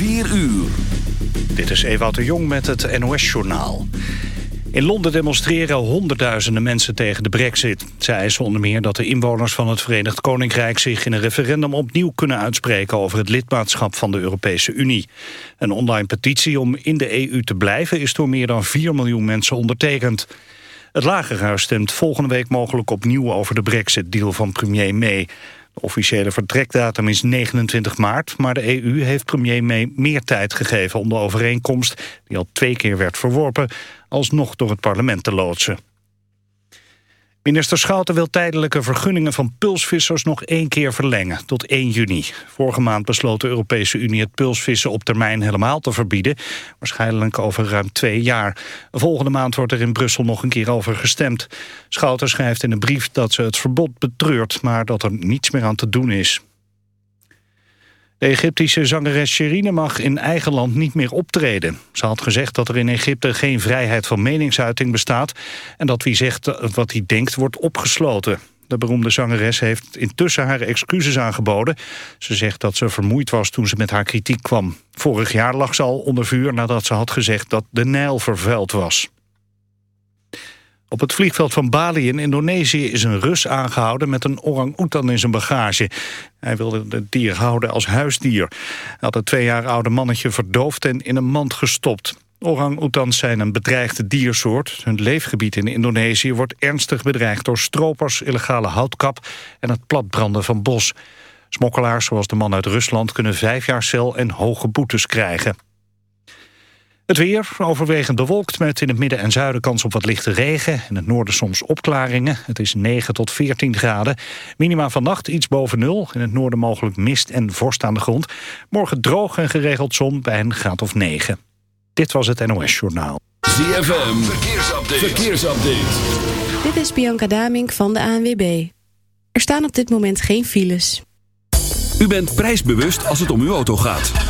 4 uur. Dit is Ewout de Jong met het NOS-journaal. In Londen demonstreren honderdduizenden mensen tegen de brexit. Zij eisen onder meer dat de inwoners van het Verenigd Koninkrijk... zich in een referendum opnieuw kunnen uitspreken... over het lidmaatschap van de Europese Unie. Een online petitie om in de EU te blijven... is door meer dan 4 miljoen mensen ondertekend. Het Lagerhuis stemt volgende week mogelijk opnieuw... over de brexit-deal van premier May... Officiële vertrekdatum is 29 maart, maar de EU heeft premier May meer tijd gegeven om de overeenkomst, die al twee keer werd verworpen, alsnog door het parlement te loodsen. Minister Schouten wil tijdelijke vergunningen van pulsvissers nog één keer verlengen, tot 1 juni. Vorige maand besloot de Europese Unie het pulsvissen op termijn helemaal te verbieden, waarschijnlijk over ruim twee jaar. Volgende maand wordt er in Brussel nog een keer over gestemd. Schouten schrijft in een brief dat ze het verbod betreurt, maar dat er niets meer aan te doen is. De Egyptische zangeres Sherine mag in eigen land niet meer optreden. Ze had gezegd dat er in Egypte geen vrijheid van meningsuiting bestaat... en dat wie zegt wat hij denkt wordt opgesloten. De beroemde zangeres heeft intussen haar excuses aangeboden. Ze zegt dat ze vermoeid was toen ze met haar kritiek kwam. Vorig jaar lag ze al onder vuur nadat ze had gezegd dat de Nijl vervuild was. Op het vliegveld van Bali in Indonesië is een Rus aangehouden met een orang-oetan in zijn bagage. Hij wilde het dier houden als huisdier. Hij had het twee jaar oude mannetje verdoofd en in een mand gestopt. Orang-oetans zijn een bedreigde diersoort. Hun leefgebied in Indonesië wordt ernstig bedreigd door stropers, illegale houtkap en het platbranden van bos. Smokkelaars zoals de man uit Rusland kunnen vijf jaar cel en hoge boetes krijgen. Het weer overwegend bewolkt met in het midden en zuiden kans op wat lichte regen. In het noorden soms opklaringen. Het is 9 tot 14 graden. Minima vannacht iets boven nul. In het noorden mogelijk mist en vorst aan de grond. Morgen droog en geregeld zon bij een graad of 9. Dit was het NOS Journaal. ZFM, verkeersupdate. verkeersupdate. Dit is Bianca Damink van de ANWB. Er staan op dit moment geen files. U bent prijsbewust als het om uw auto gaat.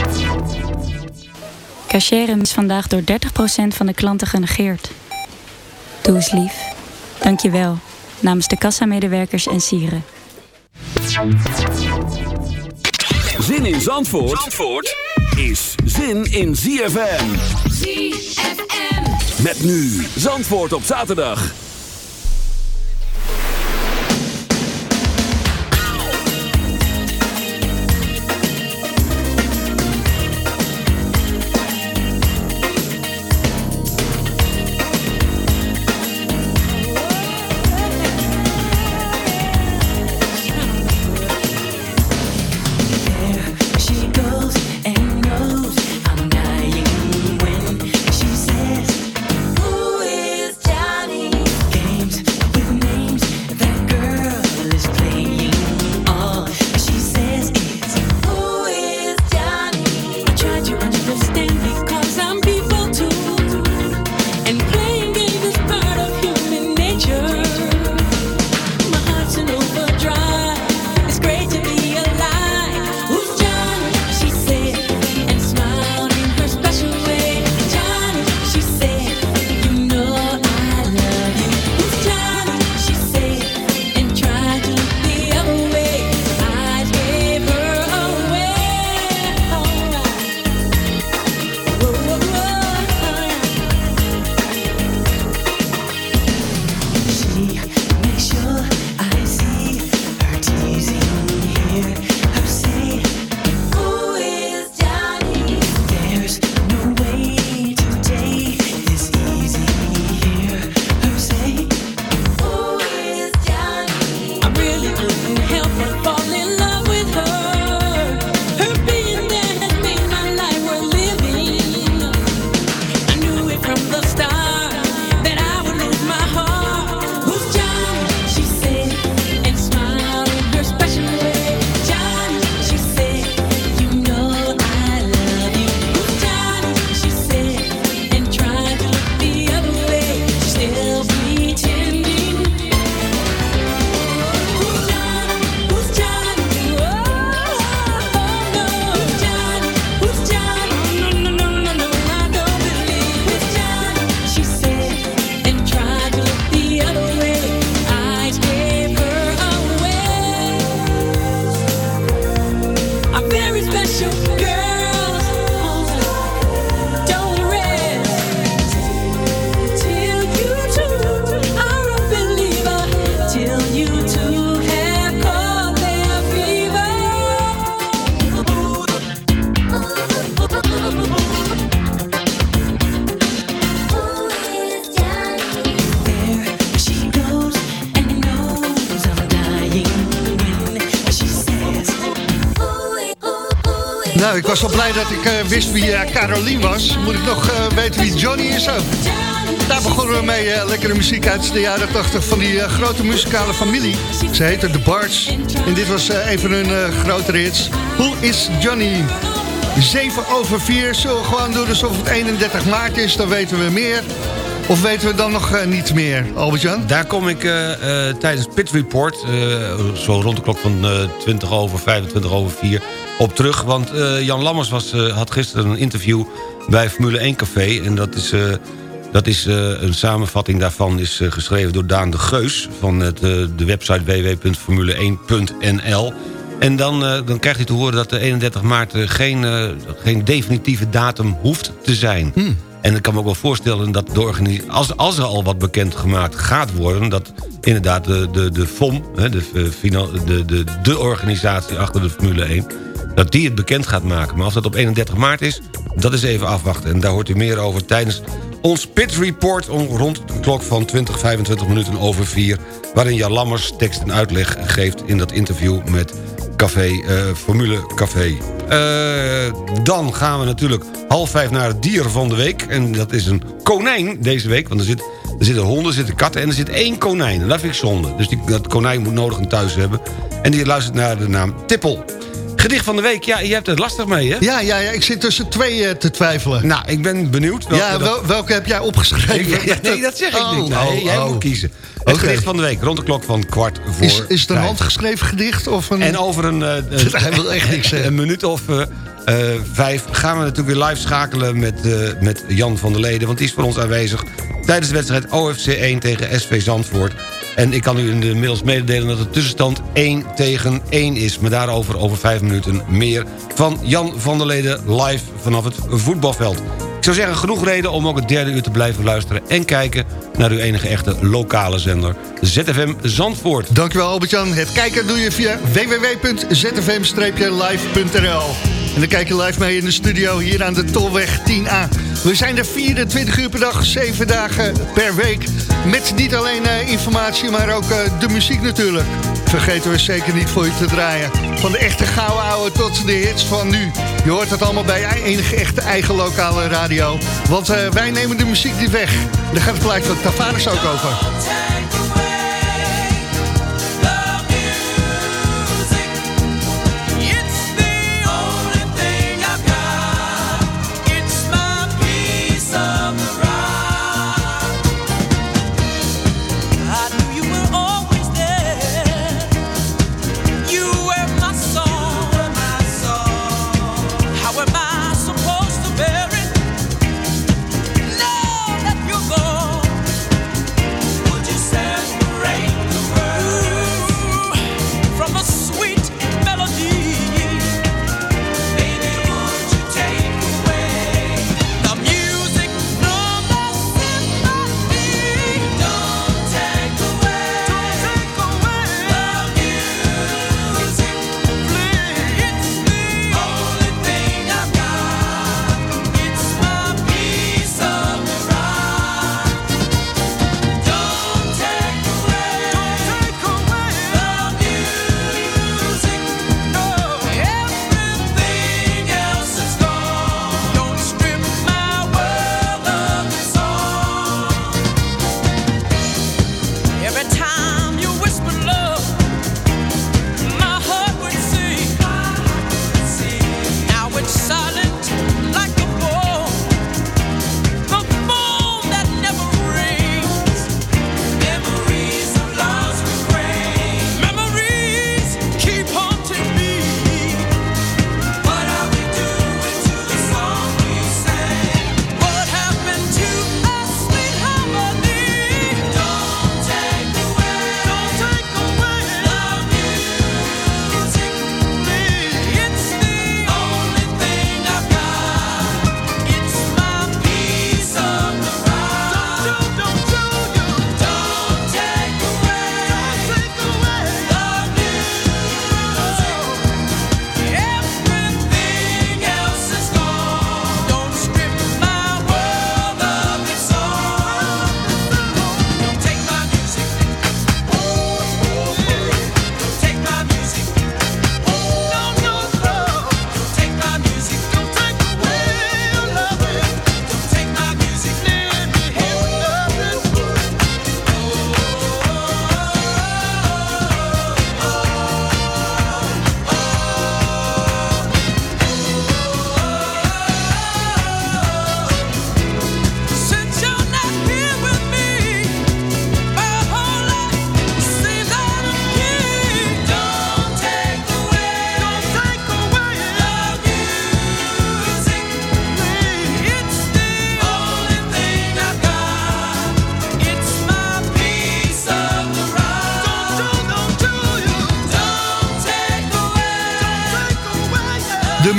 Cacheren is vandaag door 30% van de klanten genegeerd. Doe eens lief. Dank je wel. Namens de kassamedewerkers en sieren. Zin in Zandvoort, Zandvoort is zin in ZFM. ZFM. Met nu Zandvoort op zaterdag. Was wel blij dat ik eh, wist wie eh, Caroline was. Moet ik nog eh, weten wie Johnny is ook? Daar begonnen we mee. lekkere muziek uit de jaren 80 van die grote muzikale familie. Ze heette The Bards. En dit was van hun grotere hits. Who is Johnny? 7 over 4. Zullen we gewoon doen alsof het 31 maart is? Dan weten we meer. Of weten we dan nog eh, niet meer, Albert-Jan? Daar kom ik eh, eh, tijdens Pit Report, zo rond de klok van eh 20 over, 25 over 4, op terug. Want Jan Lammers was, had gisteren een interview bij Formule 1 Café. En dat is, dat is een samenvatting daarvan is geschreven door Daan de Geus... van het, de website www.formule1.nl. En dan, dan krijgt hij te horen dat de 31 maart geen, geen definitieve datum hoeft te zijn. En ik kan me ook wel voorstellen dat de als, als er al wat bekend gemaakt gaat worden... dat inderdaad de, de, de FOM, hè, de, eh, de, de, de organisatie achter de Formule 1... dat die het bekend gaat maken. Maar als dat op 31 maart is, dat is even afwachten. En daar hoort u meer over tijdens ons Pit Report... rond de klok van 20, 25 minuten over 4... waarin Jan Lammers tekst en uitleg geeft in dat interview met Café, eh, Formule Café. Eh, dan gaan we natuurlijk half vijf naar het dier van de week. En dat is een konijn deze week. Want er, zit, er zitten honden, er zitten katten en er zit één konijn. En dat vind ik zonde. Dus die, dat konijn moet nodig een thuis hebben. En die luistert naar de naam Tippel. Gedicht van de week, ja, je hebt het lastig mee, hè? Ja, ja, ja ik zit tussen twee eh, te twijfelen. Nou, ik ben benieuwd. welke ja, wel- welke heb jij opgeschreven? Nee, dat zeg ik Oh, niet. Nee, oh, jij oh. moet kiezen. Het gedicht van de week, rond de klok van kwart voor Is, is het een handgeschreven gedicht? Of een... En over een, eh, Hij wil echt niks een minuut of eh, eh, vijf gaan we natuurlijk weer live schakelen met, met Jan van der Leden. Want die is voor ons aanwezig tijdens de wedstrijd OFC 1 tegen SV Zandvoort. En ik kan u inmiddels mededelen dat de tussenstand 1 tegen 1 is. Maar daarover over vijf minuten meer van Jan van der Leden live vanaf het voetbalveld. Ik zou zeggen, genoeg reden om ook het derde uur te blijven luisteren... en kijken naar uw enige echte lokale zender, ZFM Zandvoort. Dankjewel Albert-Jan. Het kijken doe je via www.zfm-live.nl En dan kijk je live mee in de studio hier aan de Tolweg 10A. We zijn er 24 uur per dag, 7 dagen per week. Met niet alleen eh, informatie, maar ook eh, de muziek natuurlijk. Vergeten we zeker niet voor je te draaien. Van de echte gouden ouwe tot de hits van nu. Je hoort het allemaal bij je enige echte eigen lokale radio. Want eh, wij nemen de muziek niet weg. Daar gaat het plaatje van Tavares ook over.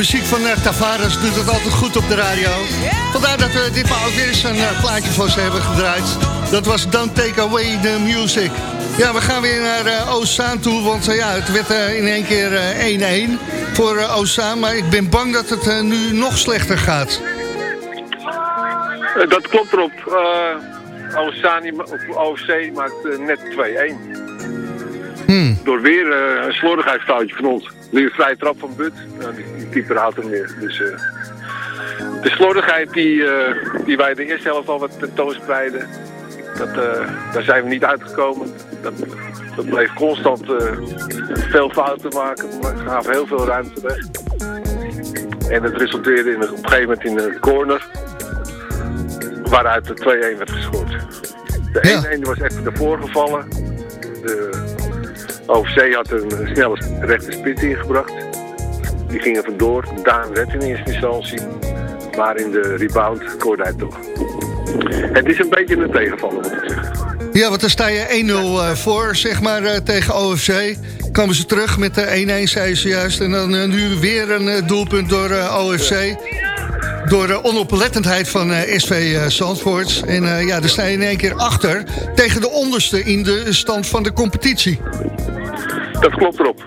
Muziek van uh, Tavares doet het altijd goed op de radio. Vandaar dat we ditmaal ook weer eens een uh, plaatje voor ze hebben gedraaid. Dat was Don't Take Away the Music. Ja, we gaan weer naar uh, Oostzaan toe, want ja, het werd in één keer 1-1 voor uh, Oostzaan. Maar ik ben bang dat het nu nog slechter gaat. dat klopt erop. Oostzaan, OFC maakt net 2-1. Hmm. Door weer uh, een slordigheidsfoutje van ons. Nu een vrije trap van But. Nou, die, die keeper houdt hem weer. Dus uh, de slordigheid die, uh, die wij de eerste helft al wat tentoonspreiden, dat, daar zijn we niet uitgekomen. Dat, dat bleef constant veel fouten maken. We gaven heel veel ruimte weg. En het resulteerde in, op een gegeven moment in een corner. Waaruit de 2-1 werd gescoord. De 1-1 was even ervoor gevallen. De, OVC had een snelle rechte spits ingebracht. Die ging er vandoor. Daan werd in eerste instantie. Maar in de rebound scoorde hij toch. Het is een beetje een tegenvaller, moet ik zeggen. Ja, want dan sta je 1-0 uh, voor, zeg maar, uh, tegen OFC. Komen ze terug met de 1-1, zei ze juist. En dan uh, nu weer een doelpunt door OFC. Door de onoplettendheid van SV Zandvoort. En ja, daar sta je in één keer achter tegen de onderste in de stand van de competitie. Dat klopt erop.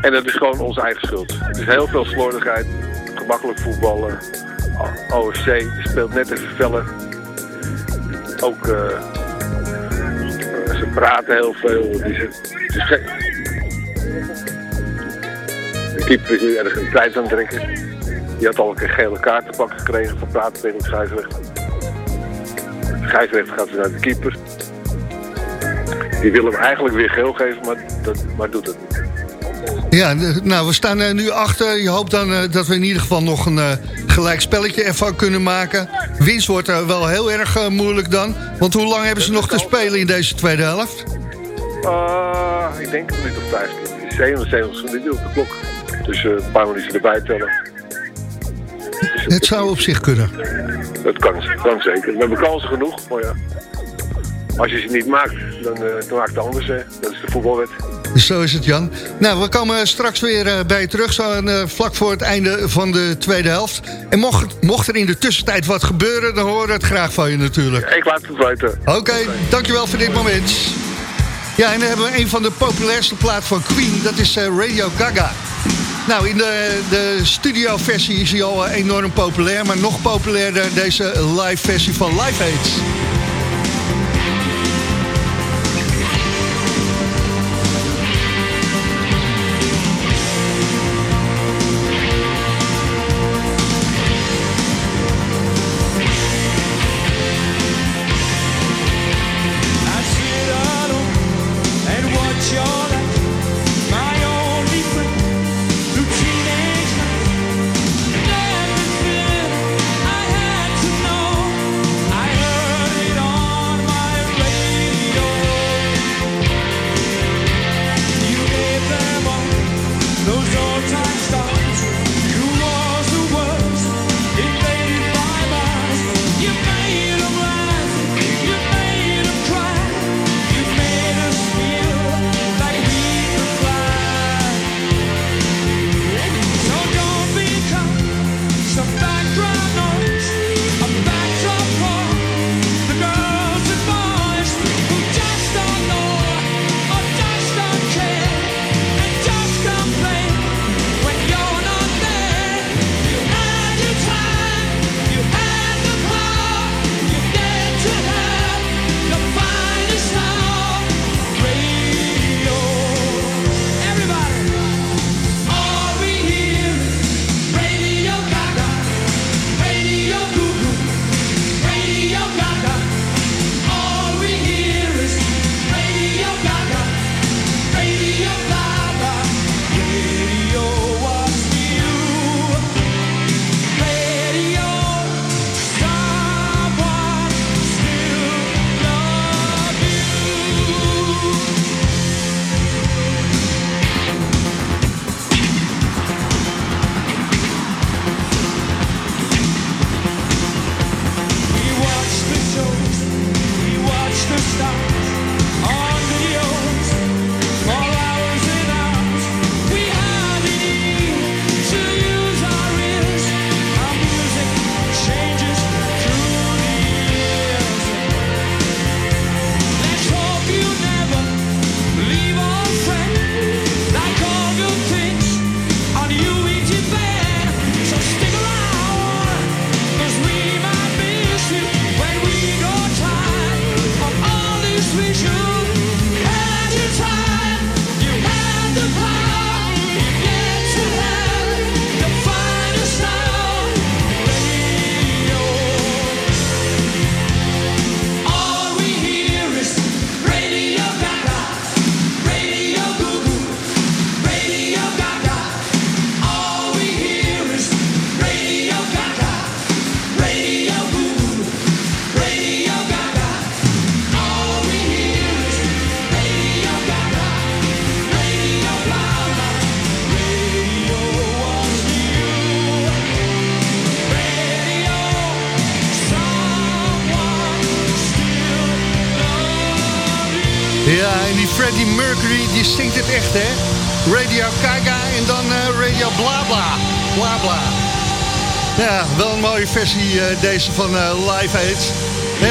En dat is gewoon onze eigen schuld. Het is heel veel slordigheid, gemakkelijk voetballen. OFC speelt net even feller. Ook, uh, ze praten heel veel. Het is. De keeper is nu erg een tijd aan het trekken. Die had al een keer gele kaart te pakken gekregen voor praten tegen de scheidsrechter. De gaat weer naar de keeper. Die wil hem eigenlijk weer geel geven, maar, dat, maar doet het niet. Ja, nou, we staan uh, nu achter. Je hoopt dan uh, dat we in ieder geval nog een uh, gelijk spelletje ervan kunnen maken. Winst wordt er wel heel erg moeilijk dan. Want hoe lang hebben ze nog te spelen in deze tweede helft? ik denk een minuut of 15. 77 minuten op de klok. Dus een paar minuten erbij tellen. Dus het zou op zich kunnen. Dat kan, kan zeker. We hebben kansen genoeg, maar ja. Als je ze niet maakt, dan, dan maakt het anders. Hè. Dat is de voetbalwet. Zo is het, Jan. Nou, we komen straks weer uh, bij je terug, zo uh, vlak voor het einde van de tweede helft. En mocht, mocht er in de tussentijd wat gebeuren, dan horen we het graag van je natuurlijk. Ik laat het weten. Oké, okay, dankjewel voor dit moment. Ja, en dan hebben we een van de populairste plaat van Queen, dat is Radio Gaga. Nou, in de, de studioversie is hij al enorm populair, maar nog populairder deze live versie van Live Aids. Mercury, die zingt het echt, hè? Radio Gaga en dan uh, Radio Blabla. Blabla. Ja, wel een mooie versie uh, deze van uh, Live Aid.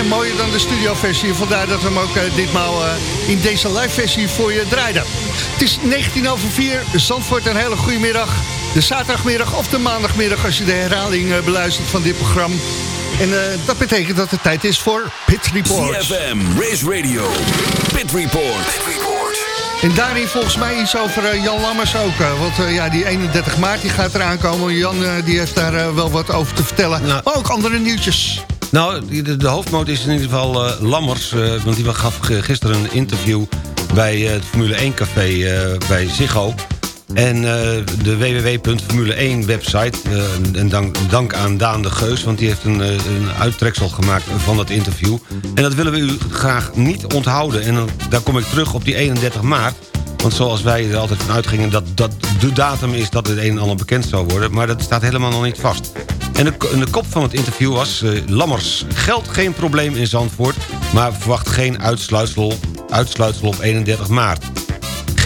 Mooier dan de studioversie. Vandaar dat we hem ook ditmaal in deze live versie voor je draaiden. Het is 19 over 4. Zandvoort, een hele goede middag. De zaterdagmiddag of de maandagmiddag als je de herhaling beluistert van dit programma. En dat betekent dat het tijd is voor Pit Report. CFM, Race Radio, Pit Report. En daarin volgens mij iets over uh, Jan Lammers ook. Uh, want ja, die 31 maart die gaat eraan komen. Jan die heeft daar wel wat over te vertellen. Nou, maar ook andere nieuwtjes. Nou, de, de hoofdmoot is in ieder geval Lammers. want die gaf gisteren een interview bij het Formule 1 café bij Ziggo. En uh, de www.formule1 website, uh, en dank, dank, aan Daan de Geus... want die heeft een, uh, een uittreksel gemaakt van dat interview. En dat willen we u graag niet onthouden. En daar kom ik terug op die 31 maart. Want zoals wij er altijd van uitgingen... dat dat de datum is dat het een en ander bekend zou worden... maar dat staat helemaal nog niet vast. En de, de kop van het interview was... Lammers, geld geen probleem in Zandvoort... maar verwacht geen uitsluitsel, uitsluitsel op 31 maart.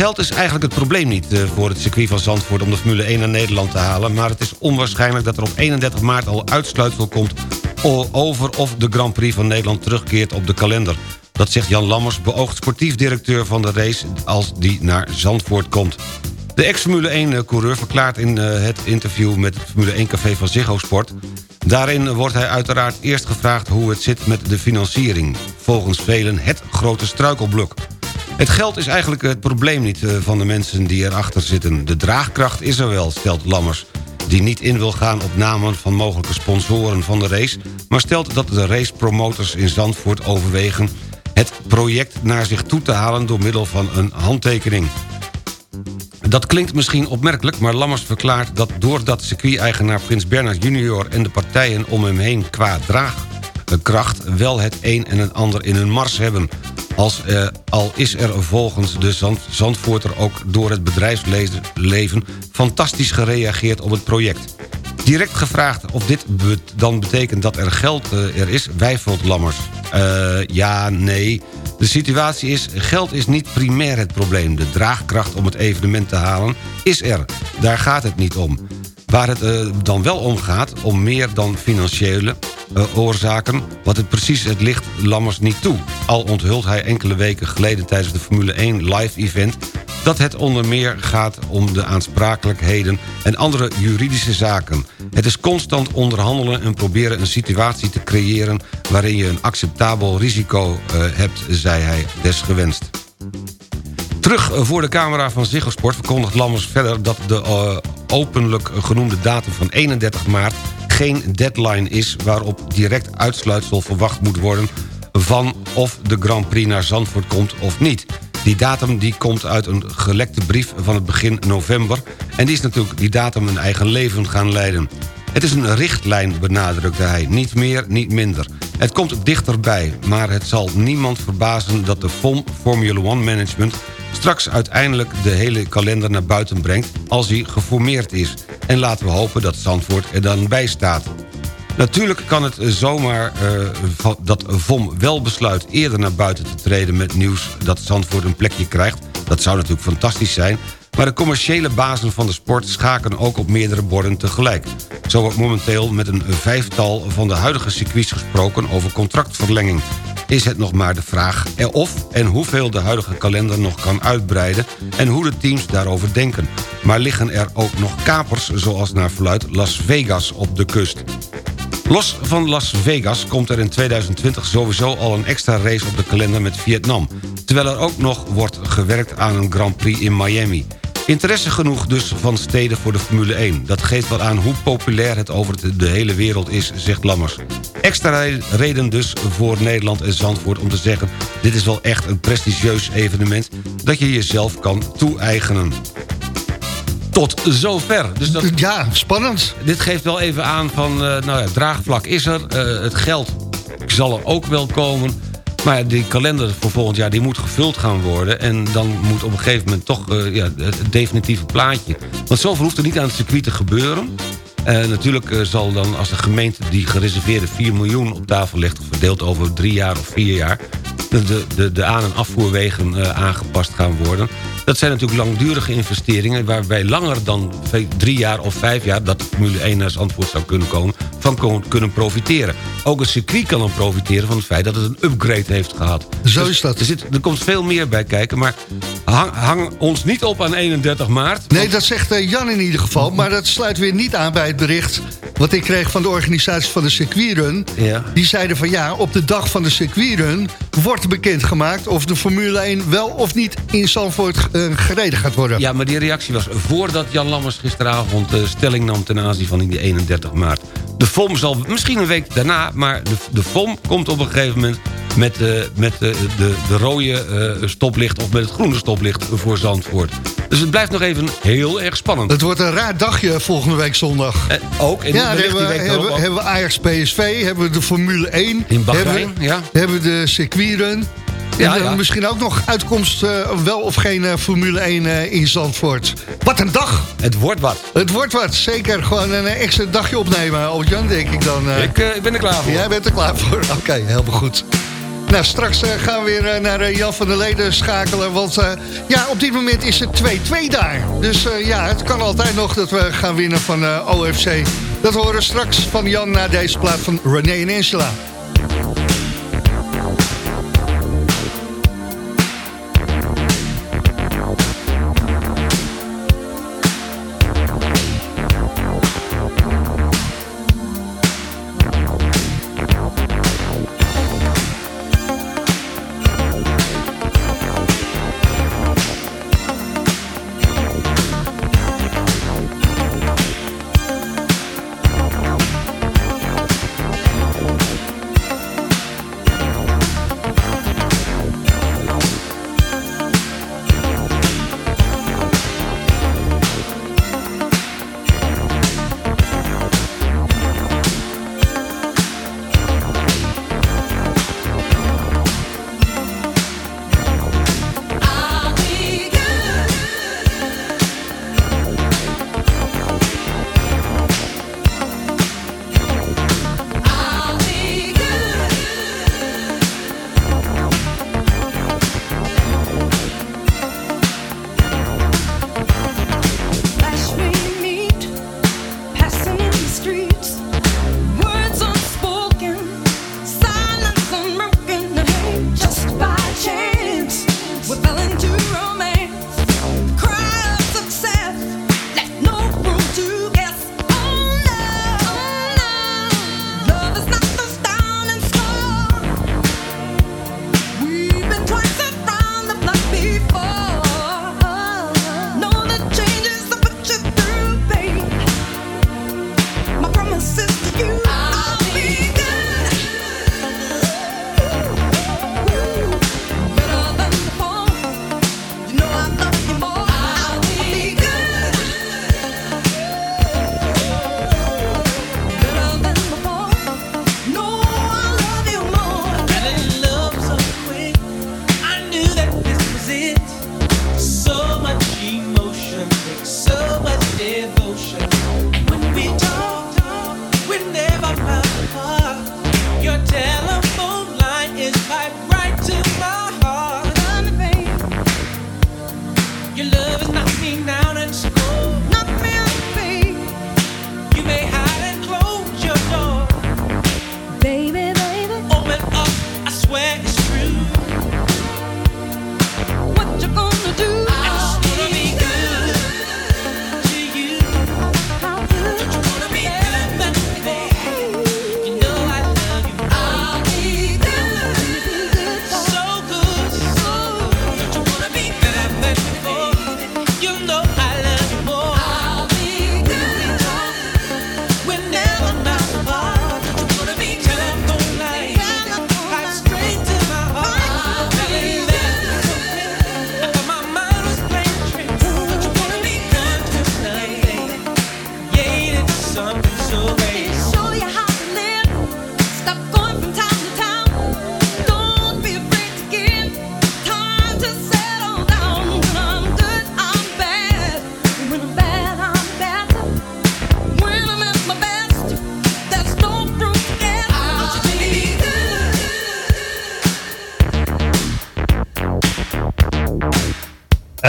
Geld is eigenlijk het probleem niet eh, voor het circuit van Zandvoort... om de Formule 1 naar Nederland te halen... maar het is onwaarschijnlijk dat er op 31 maart al uitsluitsel komt... over of de Grand Prix van Nederland terugkeert op de kalender. Dat zegt Jan Lammers, beoogd sportief directeur van de race... als die naar Zandvoort komt. De ex-Formule 1-coureur verklaart in eh, het interview... met het Formule 1-café van Ziggo Sport... Daarin wordt hij uiteraard eerst gevraagd hoe het zit met de financiering. Volgens velen het grote struikelblok. Het geld is eigenlijk het probleem niet eh, van de mensen die erachter zitten. De draagkracht is er wel, stelt Lammers die niet in wil gaan op namen van mogelijke sponsoren van de race... maar stelt dat de racepromoters in Zandvoort overwegen... het project naar zich toe te halen door middel van een handtekening. Dat klinkt misschien opmerkelijk, maar Lammers verklaart dat doordat circuit-eigenaar Prins Bernhard junior... en de partijen om hem heen qua draagkracht wel het een en een ander in hun mars hebben... Als, eh, al is er volgens de Zand, ook door het bedrijfsleven... fantastisch gereageerd op het project. Direct gevraagd of dit dan betekent dat er geld uh, er is, wijfelt Lammers. Uh, ja, nee. De situatie is, geld is niet primair het probleem. De draagkracht om het evenement te halen is er. Daar gaat het niet om. Waar het uh, dan wel om gaat, om meer dan financiële uh, oorzaken... wat het precies het licht Lammers niet toe. Al onthult hij enkele weken geleden tijdens de Formule 1 live-event... dat het onder meer gaat om de aansprakelijkheden en andere juridische zaken. Het is constant onderhandelen en proberen een situatie te creëren... waarin je een acceptabel risico uh, hebt, zei hij desgewenst. Terug voor de camera van Ziggo Sport verkondigt Lammers verder... dat de uh, openlijk genoemde datum van 31 maart geen deadline is... waarop direct uitsluitsel verwacht moet worden... van of de Grand Prix naar Zandvoort komt of niet. Die datum die komt uit een gelekte brief van het begin november... en die is natuurlijk die datum een eigen leven gaan leiden. Het is een richtlijn, benadrukte hij. Niet meer, niet minder. Het komt dichterbij, maar het zal niemand verbazen... dat de FOM Formula One Management straks uiteindelijk de hele kalender naar buiten brengt... als hij geformeerd is. En laten we hopen dat Zandvoort er dan bij staat. Natuurlijk kan het zomaar uh, dat VOM wel besluit eerder naar buiten te treden... met nieuws dat Zandvoort een plekje krijgt. Dat zou natuurlijk fantastisch zijn. Maar de commerciële bazen van de sport schaken ook op meerdere borden tegelijk. Zo wordt momenteel met een vijftal van de huidige circuits gesproken over contractverlenging is het nog maar de vraag of en hoeveel de huidige kalender nog kan uitbreiden... en hoe de teams daarover denken. Maar liggen er ook nog kapers, zoals naar verluid Las Vegas op de kust. Los van Las Vegas komt er in 2020 sowieso al een extra race op de kalender met Vietnam... terwijl er ook nog wordt gewerkt aan een Grand Prix in Miami... Interesse genoeg dus van steden voor de Formule 1. Dat geeft wel aan hoe populair het over de hele wereld is, zegt Lammers. Extra reden dus voor Nederland en Zandvoort om te zeggen... dit is wel echt een prestigieus evenement dat je jezelf kan toe-eigenen. Tot zover. Dus dat, ja, spannend. Dit geeft wel even aan van, uh, nou ja, draagvlak is er. Uh, het geld zal er ook wel komen. Maar die kalender voor volgend jaar die moet gevuld gaan worden. En dan moet op een gegeven moment toch uh, ja, het definitieve plaatje. Want zoveel hoeft er niet aan het circuit te gebeuren. Uh, natuurlijk uh, zal dan als de gemeente die gereserveerde 4 miljoen op tafel legt... verdeeld over drie jaar of vier jaar... de, de, de aan- en afvoerwegen eh, aangepast gaan worden. Dat zijn natuurlijk langdurige investeringen... waarbij langer dan drie jaar of vijf jaar... dat de Formule 1 naar Zandvoort zou kunnen komen... van kon- kunnen profiteren. Ook het circuit kan dan profiteren van het feit dat het een upgrade heeft gehad. Zo Dus is dat. Er, zit, er komt veel meer bij kijken, maar hang, hang ons niet op aan 31 maart. Nee, dat zegt eh, Jan in ieder geval. Maar dat sluit weer niet aan bij het bericht... wat ik kreeg van de organisatie van de circuitrun. Ja. Die zeiden van ja, op de dag van de circuitrun... wordt bekendgemaakt of de Formule 1 wel of niet in Zandvoort eh, gereden gaat worden. Ja, maar die reactie was voordat Jan Lammers gisteravond uh, stelling nam ten aanzien van die 31 maart. De FOM zal misschien een week daarna, maar de, de FOM komt op een gegeven moment met, uh, met uh, de, de rode uh, stoplicht of met het groene stoplicht voor Zandvoort. Dus het blijft nog even heel erg spannend. Het wordt een raar dagje volgende week zondag. ook. En ja, hebben, we, hebben, hebben we Ajax PSV, hebben we de Formule 1. In Bahrein, hebben, ja. hebben we de circuitrun. Ja, en ja. misschien ook nog uitkomst uh, wel of geen uh, Formule 1 uh, in Zandvoort. Wat een dag! Het wordt wat. Het wordt wat, zeker. Gewoon een extra dagje opnemen, Albert-Jan, denk ik dan. Ik, ik, ben er klaar voor. Jij bent er klaar voor, oké, okay, helemaal goed. Nou, straks gaan we weer naar Jan van der Leden schakelen. Want ja, op dit moment is het 2-2 daar. Dus ja, het kan altijd nog dat we gaan winnen van OFC. Dat horen we straks van Jan na deze plaat van René en Angela.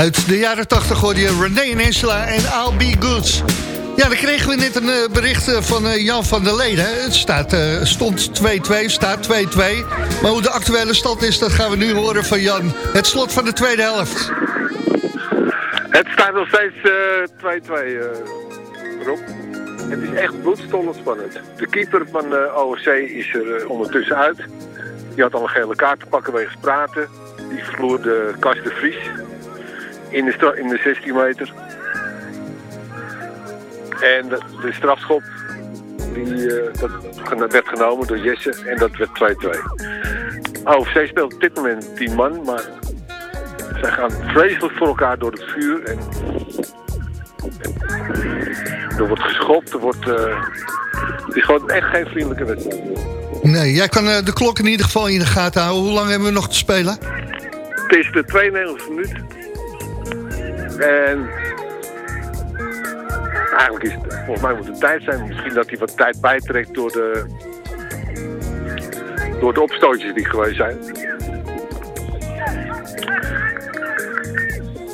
Uit de jaren 80 hoorde je René en Angela en I'll Be Good. Ja, dan kregen we net een eh, bericht eh, van eh, Jan van der Leden. Het staat, stond 2-2, staat 2-2. Maar hoe de actuele stand is, dat gaan we nu horen van Jan. Het slot van de tweede helft. Het staat nog steeds eh, 2-2, eh, Rob. Het is echt bloedstollend spannend. De keeper van eh OSC is er ondertussen uit. Die had al een gele kaart te pakken wegens praten. Die verloor de de Vries in de, stra- in de 16 meter. En de, de strafschop die, eh, dat werd genomen door Jesse en dat werd 2-2. OFC speelt op dit moment 10 man, maar zij gaan vreselijk voor elkaar door het vuur. En, en er wordt geschopt, er wordt... eh, het is gewoon echt geen vriendelijke wedstrijd. Nee, jij kan eh, de klok in ieder geval in de gaten houden. Hoe lang hebben we nog te spelen? Het is de 92e minuut. En eigenlijk is het, volgens mij moet het tijd zijn. Misschien dat hij wat tijd bijtrekt door de, door de opstootjes die geweest zijn.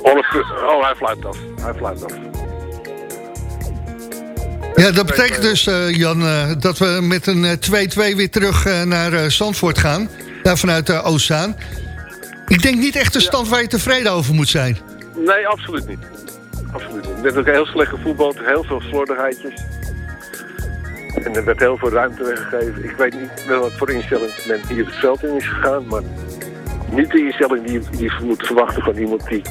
Oliver, oh, hij fluit af. Hij fluit af. Ja, dat betekent dus, eh, Jan, eh, dat we met een eh, 2-2 weer terug eh, naar eh, Zandvoort gaan. Daar vanuit Oostzaan. Ik denk niet echt een stand waar je tevreden over moet zijn. Nee, absoluut niet. Absoluut niet. Er werd ook heel slecht gevoetbald, heel veel slordigheidjes. En er werd heel veel ruimte weggegeven. Ik weet niet wel wat voor instelling men hier het veld in is gegaan, maar niet de instelling die die je moet verwachten van iemand die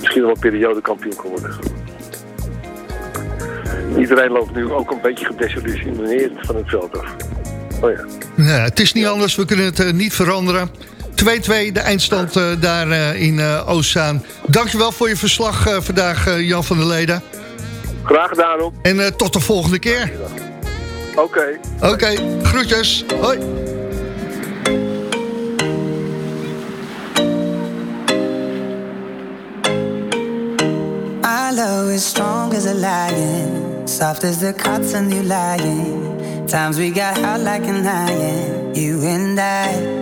misschien wel een periodekampioen kan worden. Iedereen loopt nu ook een beetje gedesillusioneerd van het veld af. Oh. Ja, het is niet anders, we kunnen het eh, niet veranderen. 2-2, de eindstand eh, daar eh, in uh, Oostzaan. Dankjewel voor je verslag eh, vandaag, eh, Jan van der Leden. Graag gedaan, Rob. En eh, tot de volgende keer. Oké. Oké, groetjes. Hoi. Love is strong as a lion, soft as the cotton you lying. Times we got hot like an iron, you and I.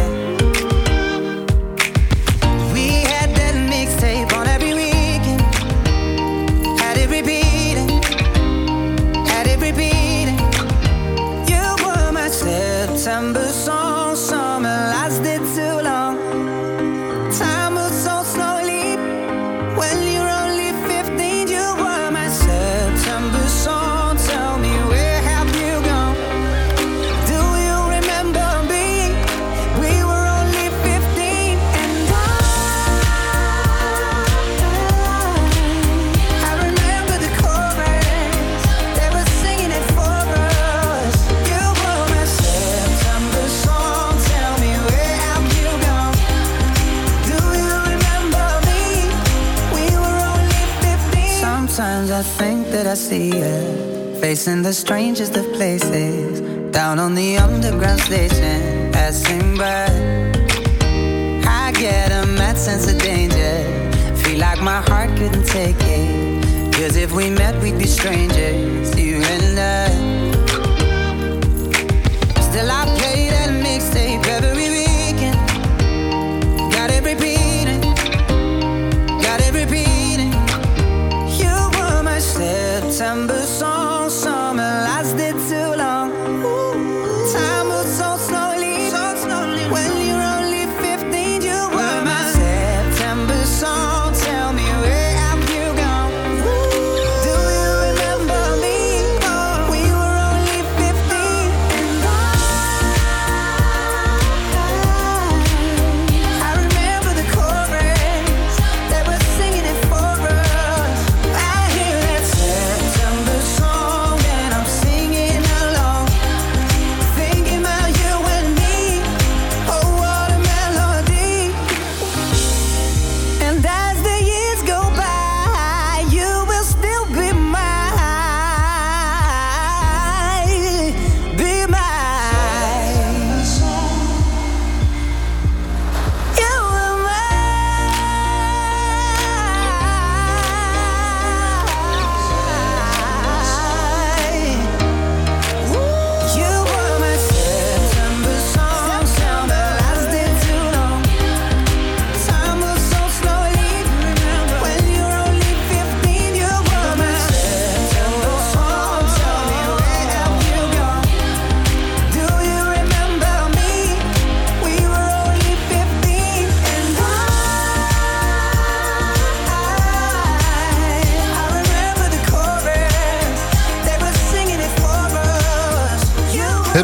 you facing the strangest of places.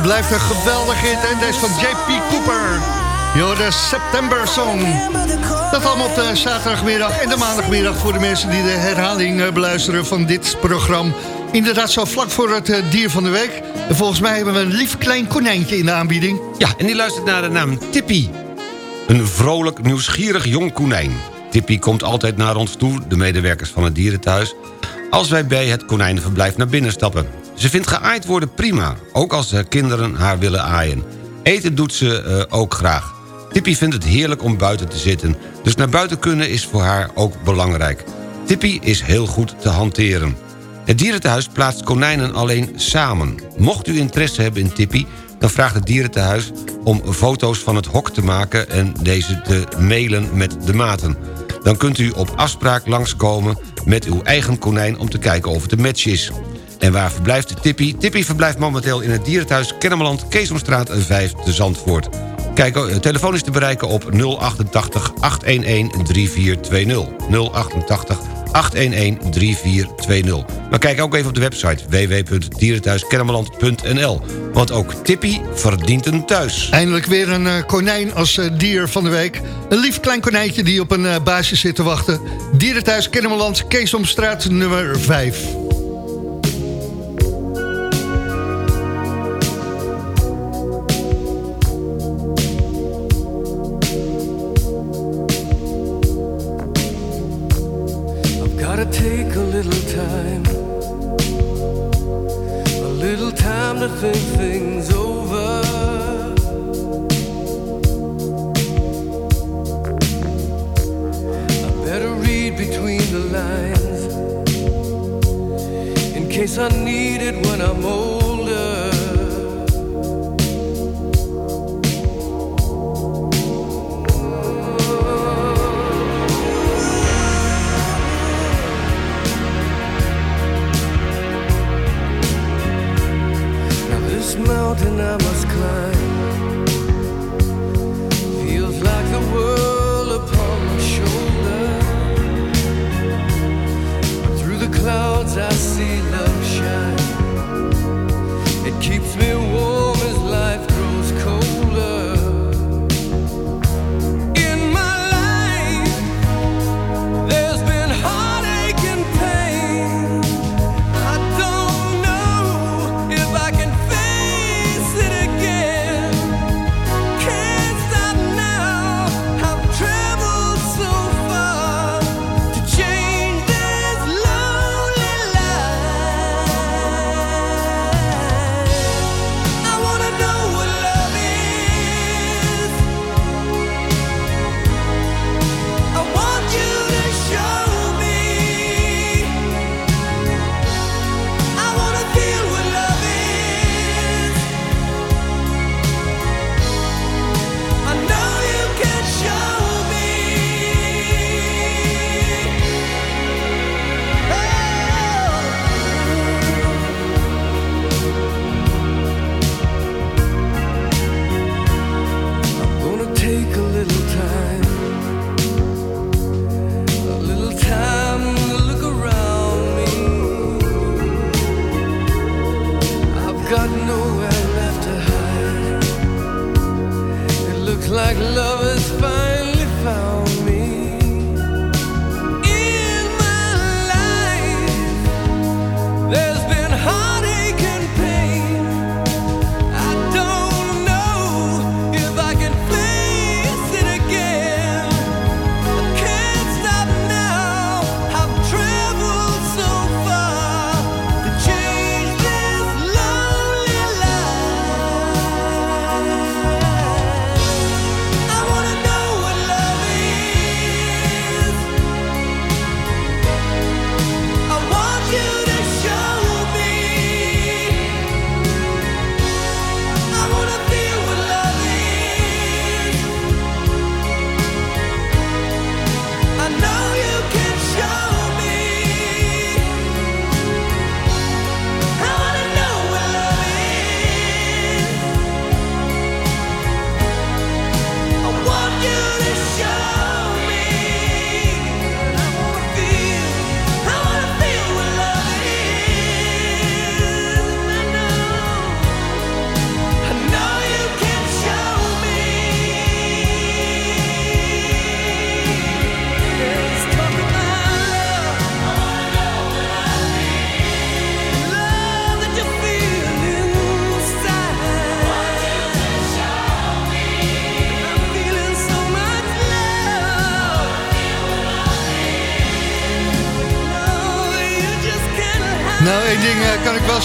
Blijft een geweldig hit en deze van J.P. Cooper. Yo, de September Song. Dat allemaal op de zaterdagmiddag en de maandagmiddag... voor de mensen die de herhaling eh, beluisteren van dit programma. Inderdaad, zo vlak voor het eh, dier van de week. En volgens mij hebben we een lief klein konijntje in de aanbieding. Ja, en die luistert naar de naam Tippy. Een vrolijk, nieuwsgierig jong konijn. Tippy komt altijd naar ons toe, de medewerkers van het dierenthuis... als wij bij het konijnenverblijf naar binnen stappen. Ze vindt geaaid worden prima, ook als de kinderen haar willen aaien. Eten doet ze eh, ook graag. Tippy vindt het heerlijk om buiten te zitten... dus naar buiten kunnen is voor haar ook belangrijk. Tippy is heel goed te hanteren. Het dierentehuis plaatst konijnen alleen samen. Mocht u interesse hebben in Tippy... dan vraagt het dierentehuis om foto's van het hok te maken... en deze te mailen met de maten. Dan kunt u op afspraak langskomen met uw eigen konijn... om te kijken of het een match is. En waar verblijft Tippy? Tippy verblijft momenteel in het dierenthuis Kennemerland... Keesomstraat 5 te Zandvoort. Kijk, eh, telefoon is te bereiken op 088 811 3420. 088 811 3420. Maar kijk ook even op de website www.dierenthuiskennemerland.nl. Want ook Tippy verdient een thuis. Eindelijk weer een eh, konijn als eh, dier van de week. Een lief klein konijntje die op een baasje zit te wachten. Dierenthuis Kennemerland, Keesomstraat nummer 5.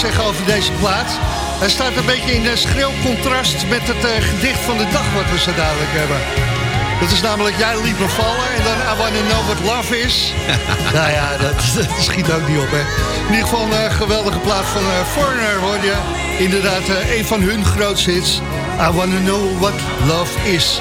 Zeggen over deze plaat. Hij staat een beetje in schril contrast met het eh, gedicht van de dag wat we zo dadelijk hebben. Dat is namelijk Jij liet me vallen en dan I wanna know what love is. nou ja, dat, dat schiet ook niet op, hè. In ieder geval een eh, geweldige plaat van eh, Foreigner, hoor je. Inderdaad, een van hun grootste hits. I wanna know what love is.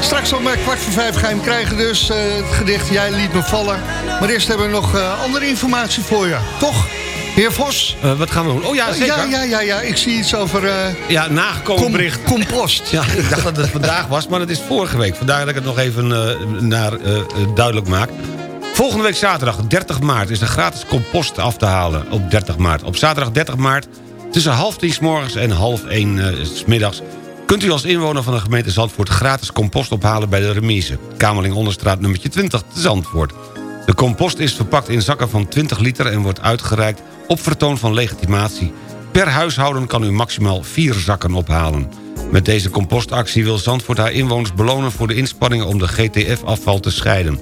Straks om kwart voor vijf ga je hem krijgen dus. het gedicht Jij liet me vallen. Maar eerst hebben we nog andere informatie voor je. Toch? Heer Vos? Eh, wat gaan we doen? Oh ja, zeker. Ja, ja, ja, ja. ik zie iets over... eh, Ja, nagekomen com- bericht. Compost. Ja, ik dacht dat het vandaag was, maar het is vorige week. Vandaar dat ik het nog even eh, naar, eh, eh, duidelijk maak. Volgende week zaterdag, 30 maart, is er gratis compost af te halen. Op 30 maart. Op zaterdag 30 maart, tussen half tien s morgens en half één eh, s middags... kunt u als inwoner van de gemeente Zandvoort gratis compost ophalen bij de remise. Kamerling Onderstraat nummertje 20 te Zandvoort. De compost is verpakt in zakken van 20 liter en wordt uitgereikt op vertoon van legitimatie. Per huishouden kan u maximaal 4 zakken ophalen. Met deze compostactie wil Zandvoort haar inwoners belonen voor de inspanningen om de GTF-afval te scheiden.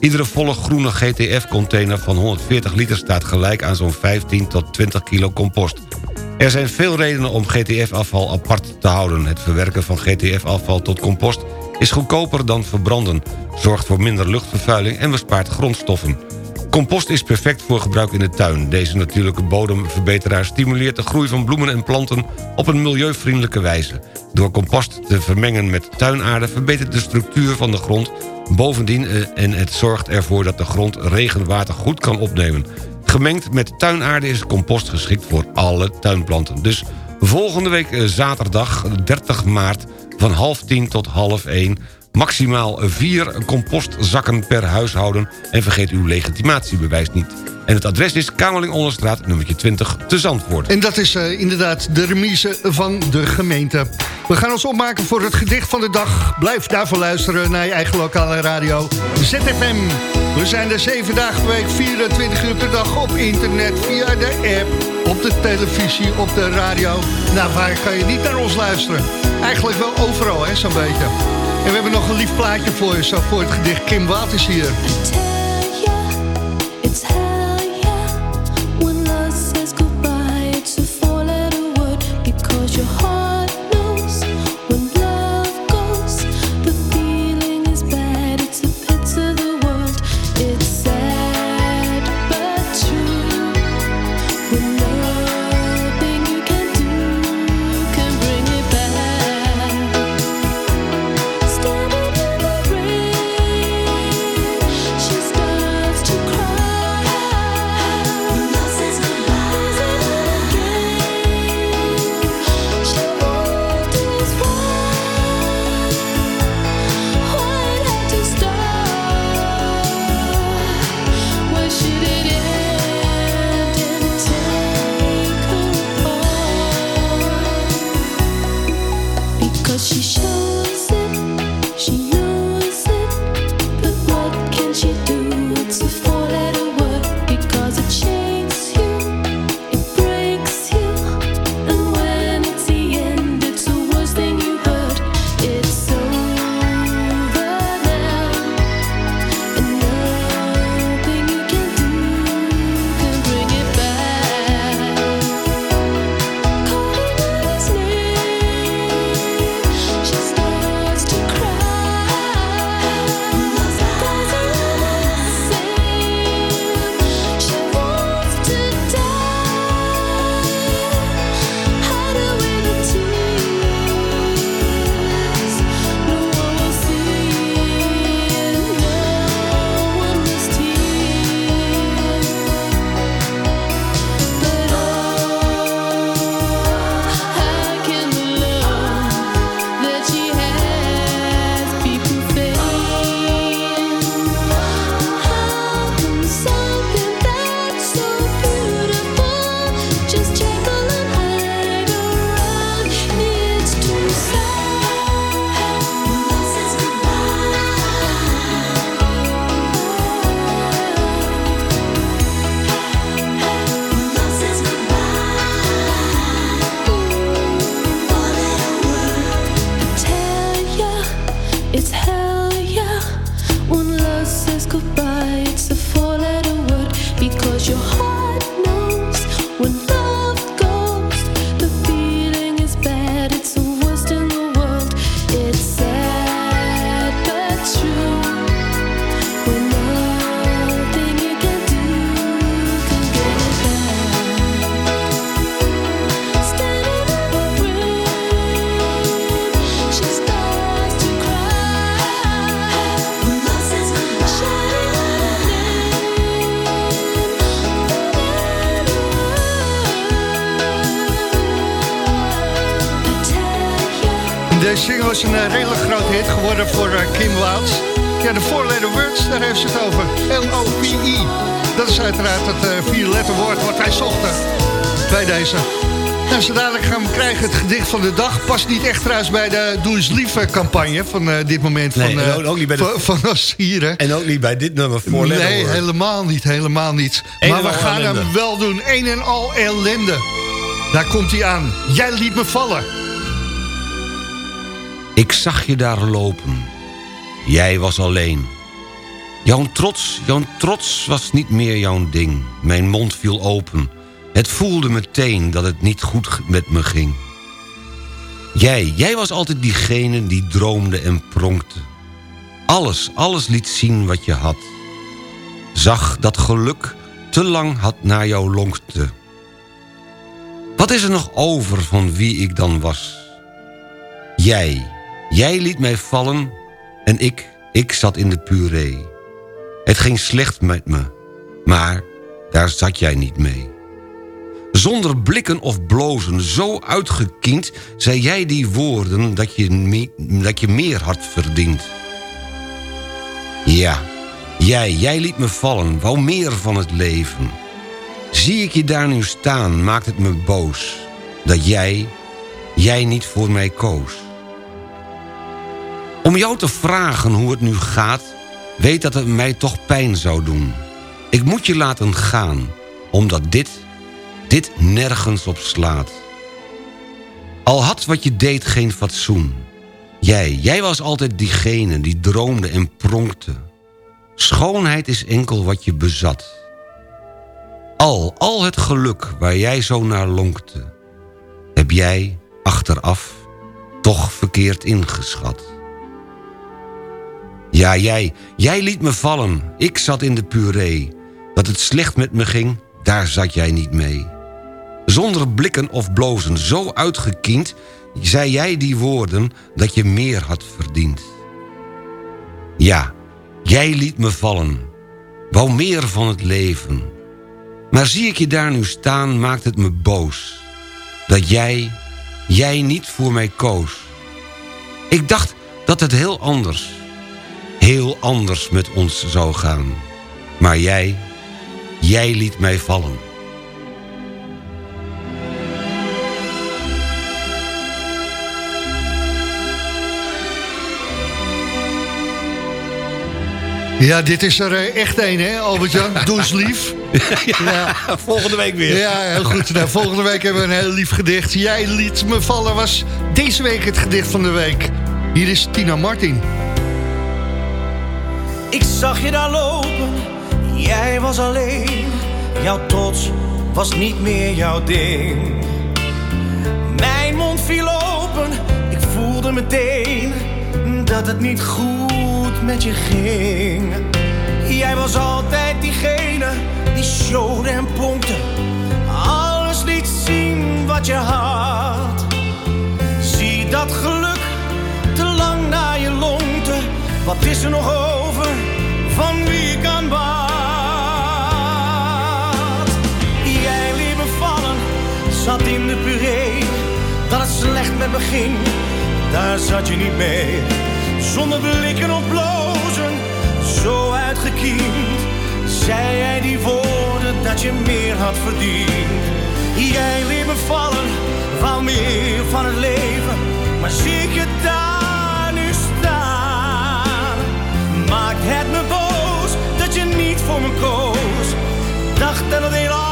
Iedere volle groene GTF-container van 140 liter staat gelijk aan zo'n 15 tot 20 kilo compost. Er zijn veel redenen om GTF-afval apart te houden. Het verwerken van GTF-afval tot compost is goedkoper dan verbranden... zorgt voor minder luchtvervuiling en bespaart grondstoffen. Compost is perfect voor gebruik in de tuin. Deze natuurlijke bodemverbeteraar stimuleert de groei van bloemen en planten... op een milieuvriendelijke wijze. Door compost te vermengen met tuinaarde verbetert de structuur van de grond... bovendien eh, en het zorgt ervoor dat de grond regenwater goed kan opnemen. Gemengd met tuinaarde is compost geschikt voor alle tuinplanten. Dus volgende week eh, zaterdag 30 maart van half tien tot half één... maximaal vier compostzakken per huishouden... en vergeet uw legitimatiebewijs niet. En het adres is Kamerling Onderstraat, nummertje 20, te Zandvoort. En dat is eh, inderdaad de remise van de gemeente. We gaan ons opmaken voor het gedicht van de dag. Blijf daarvoor luisteren naar je eigen lokale radio. ZFM. We zijn er zeven dagen per week, 24 uur per dag op internet, via de app, op de televisie, op de radio. Nou, waar kan je niet naar ons luisteren? Eigenlijk wel overal, hè, zo'n beetje. En we hebben nog een lief plaatje voor je, zo voor het gedicht. Kim Watt is hier. Van de dag. Past niet echt trouwens bij de Doe eens lief campagne van eh, dit moment Nee, van, en eh, ook- niet bij de- van, van ons hier. hè. En ook niet bij dit nummer voor Nee, helemaal niet, helemaal niet. Een maar we gaan ellende. hem wel doen. Een en al ellende. Daar komt hij aan. Jij liet me vallen. Ik zag je daar lopen. Jij was alleen. Jouw trots, jouw trots was niet meer jouw ding. Mijn mond viel open. Het voelde meteen dat het niet goed met me ging. Jij, jij was altijd diegene die droomde en pronkte. Alles, alles liet zien wat je had. Zag dat geluk te lang had naar jou lonkte. Wat is er nog over van wie ik dan was? Jij, jij liet mij vallen en ik, ik zat in de puree. Het ging slecht met me, maar daar zat jij niet mee. Zonder blikken of blozen, zo uitgekiend... zei jij die woorden dat je, dat je meer had verdiend. Ja, jij, jij liet me vallen, wou meer van het leven. Zie ik je daar nu staan, maakt het me boos... dat jij, jij niet voor mij koos. Om jou te vragen hoe het nu gaat... weet dat het mij toch pijn zou doen. Ik moet je laten gaan, omdat dit, dit nergens op slaat. Al had wat je deed geen fatsoen. Jij, jij was altijd diegene die droomde en pronkte. Schoonheid is enkel wat je bezat. Al, al het geluk waar jij zo naar lonkte... heb jij achteraf toch verkeerd ingeschat. Ja, jij, jij liet me vallen. Ik zat in de puree. Dat het slecht met me ging, daar zat jij niet mee. Zonder blikken of blozen, zo uitgekiend... zei jij die woorden dat je meer had verdiend. Ja, jij liet me vallen. Wou meer van het leven. Maar zie ik je daar nu staan, maakt het me boos. Dat jij, jij niet voor mij koos. Ik dacht dat het heel anders, heel anders met ons zou gaan. Maar jij, jij liet mij vallen. Ja, dit is er eh, echt een, hè, Albert-Jan? Doe eens lief. Ja, volgende week weer. Ja, heel goed. Nou, volgende week hebben we een heel lief gedicht. Jij liet me vallen was deze week het gedicht van de week. Hier is Tina Martin. Ik zag je daar lopen, jij was alleen. Jouw trots was niet meer jouw ding. Mijn mond viel open, ik voelde meteen dat het niet goed met je ging. Jij was altijd diegene die showde en pronkte. Alles liet zien wat je had. Zie dat geluk te lang naar je lonkte. Wat is er nog over van wie ik aan bad? Jij liet me vallen, zat in de puree. Dat het slecht met me ging, daar zat je niet mee. Zonder blikken of blozen, zo uitgekiend. Zei jij die woorden dat je meer had verdiend. Jij liet me vallen, wou meer van het leven. Maar zie ik je daar nu staan? Maakt het me boos dat je niet voor me koos. Dacht dat het heel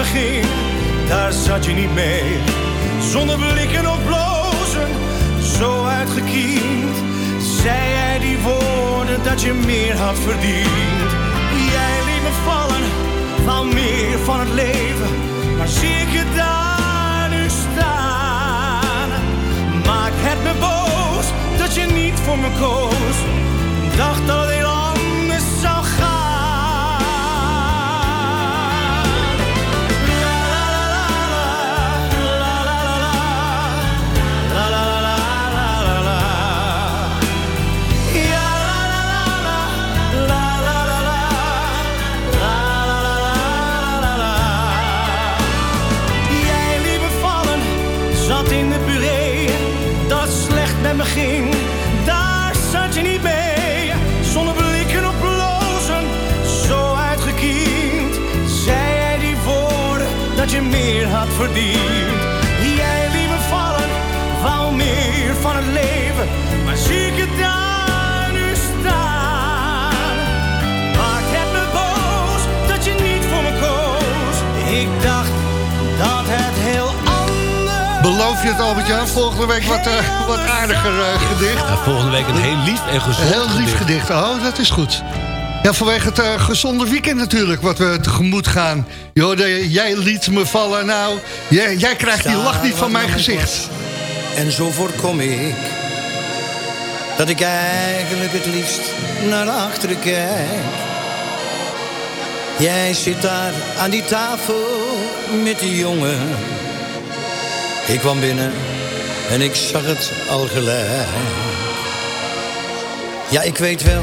ging, daar zat je niet mee. zonder blikken of blozen, zo uitgekiend. Zei jij die woorden dat je meer had verdiend. Jij liet me vallen, wou meer van het leven, maar zie ik je daar nu staan. Maak het me boos dat je niet voor me koos. Dacht dat verdiend. Jij liet me vallen, wou meer van het leven. Maar zie ik het daar nu staan. Maak het me boos dat je niet voor me koos. Ik dacht dat het heel anders Beloof je het, Albert-Jan? Volgende week wat, eh, wat aardiger eh, gedicht. Ja, volgende week een heel lief en gezond Heel lief gedicht. Oh, dat is goed. Ja, vanwege het eh, gezonde weekend natuurlijk, wat we tegemoet gaan. Jorde, jij liet me vallen. Nou, jij, jij krijgt die lach niet van mijn gezicht. En zo voorkom ik dat ik eigenlijk het liefst naar achteren kijk. Jij zit daar aan die tafel met die jongen. Ik kwam binnen en ik zag het al gelijk. Ja, ik weet wel,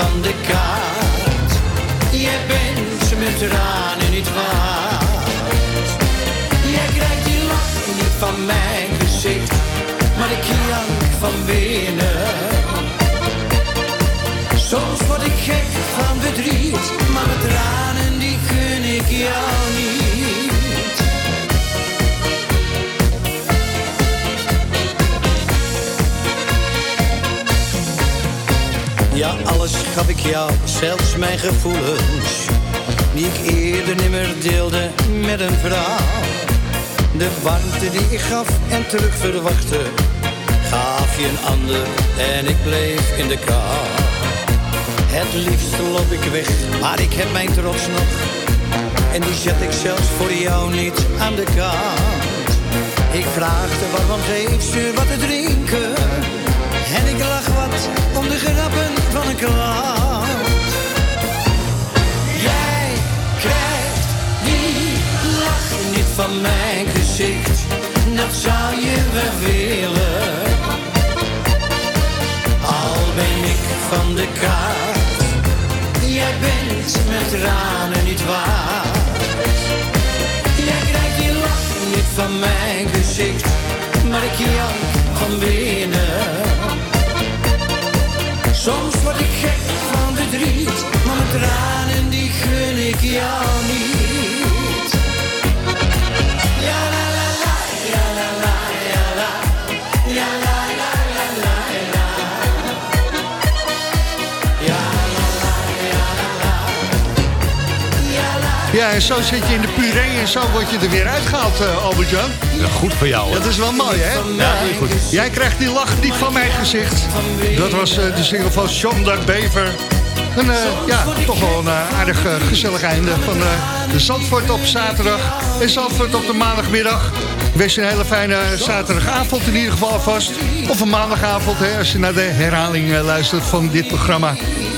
Van de kaart. Jij bent met tranen niet waard. Jij krijgt die lach niet van mijn gezicht. Maar ik jank van binnen. Soms word ik gek van verdriet, maar met tranen die gun ik jou niet. Ja, alles gaf ik jou, zelfs mijn gevoelens, die ik eerder nimmer deelde met een vrouw. De warmte die ik gaf en terug verwachtte, gaf je een ander en ik bleef in de kou. Het liefst loop ik weg, maar ik heb mijn trots nog. En die zet ik zelfs voor jou niet aan de kant. Ik vraagde waarom geef ze wat te drinken. En ik lach wat om de grappen Jij krijgt die lach niet van mijn gezicht. Dat zou je wel willen. Al ben ik van de kaart. Jij bent met tranen niet waard. Jij krijgt die lach niet van mijn gezicht. Maar ik jank van binnen. Soms word ik gek van verdriet. Maar mijn tranen die gun ik jou niet. Ja en zo zit je in de puree en zo word je er weer uitgehaald, eh, Albert-Jan. Ja, goed voor jou. Dat is wel mooi, hè? Ja, goed. Jij krijgt die lach niet van mijn gezicht. Dat was eh, de single van John Bever. Een, eh, ja, toch wel een aardig gezellig einde van de Zandvoort op zaterdag. En Zandvoort op de maandagmiddag. Wees je een hele fijne zaterdagavond in ieder geval vast. Of een maandagavond, hè, als je naar de herhaling luistert van dit programma.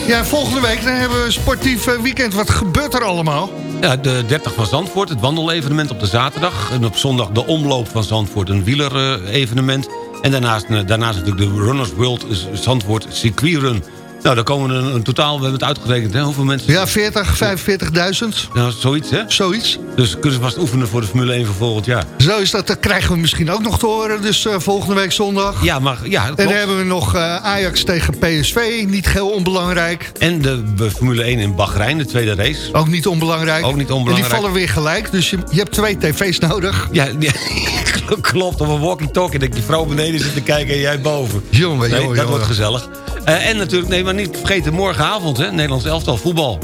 Ja, en volgende week dan hebben we een sportief weekend. Wat gebeurt er allemaal? Ja, de 30 van Zandvoort, het wandelevenement op de zaterdag. En op zondag de omloop van Zandvoort, een wielerevenement. En daarnaast, eh, daarnaast natuurlijk de Runners World Zandvoort Circuitrun. Nou, dan komen er een totaal, we hebben het uitgerekend, hè? Hoeveel mensen? Ja, 40, 45.000. Nou, zoiets, hè? Zoiets. Dus kunnen ze vast oefenen voor de Formule 1 van volgend jaar. Zo is dat, dat krijgen we misschien ook nog te horen. Dus eh, volgende week zondag. Ja, maar ja, En dan hebben we nog eh, Ajax tegen PSV. Niet heel onbelangrijk. En de Formule 1 in Bahrein, de tweede race. Ook niet onbelangrijk. Ook niet En onbelangrijk. die vallen weer gelijk. Dus je, je hebt twee tv's nodig. Ja, ja, klopt. Op een walkie-talkie dat je vrouw beneden zit te kijken en jij boven. Jongen, nee, jongen, dat jongen. wordt gezellig. Eh, en natuurlijk, nee, maar niet vergeten, morgenavond, hè, Nederlands elftal voetbal.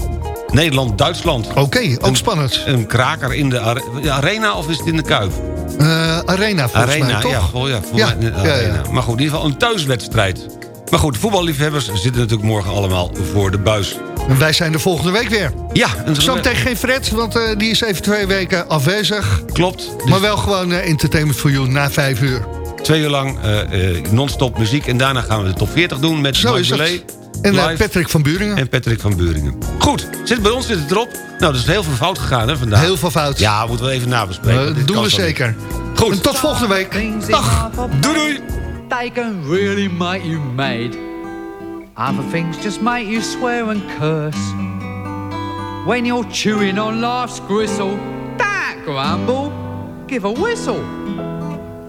Nederland-Duitsland. Oké, ook spannend. Een kraker in de are- de arena of is het in de Kuip? Eh, arena volgens arena, mij, toch? ja, vol- ja, voor Ja, mij de ja, arena. ja. Maar goed, in ieder geval een thuiswedstrijd. Maar goed, voetballiefhebbers zitten natuurlijk morgen allemaal voor de buis. En wij zijn de volgende week weer. Ja. En Zometeen geen Fred, want eh, die is even twee weken afwezig. Klopt. Maar wel gewoon eh, Entertainment for You na vijf uur. Twee uur lang eh, eh, non-stop muziek. En daarna gaan we de top 40 doen met Zo En eh, live. Patrick van Buringen. En Patrick van Buringen. Goed, zit bij ons zit het erop. Nou, dat is heel veel fout gegaan hè, vandaag. Heel veel fout. Ja, moeten we even nabespreken. Eh, dit doen we zo niet. zeker. Goed. En tot volgende week. Dag. Doei doei. They can really make you mad. Other things just make you swear and curse. When you're chewing on life's gristle, don't grumble, give a whistle.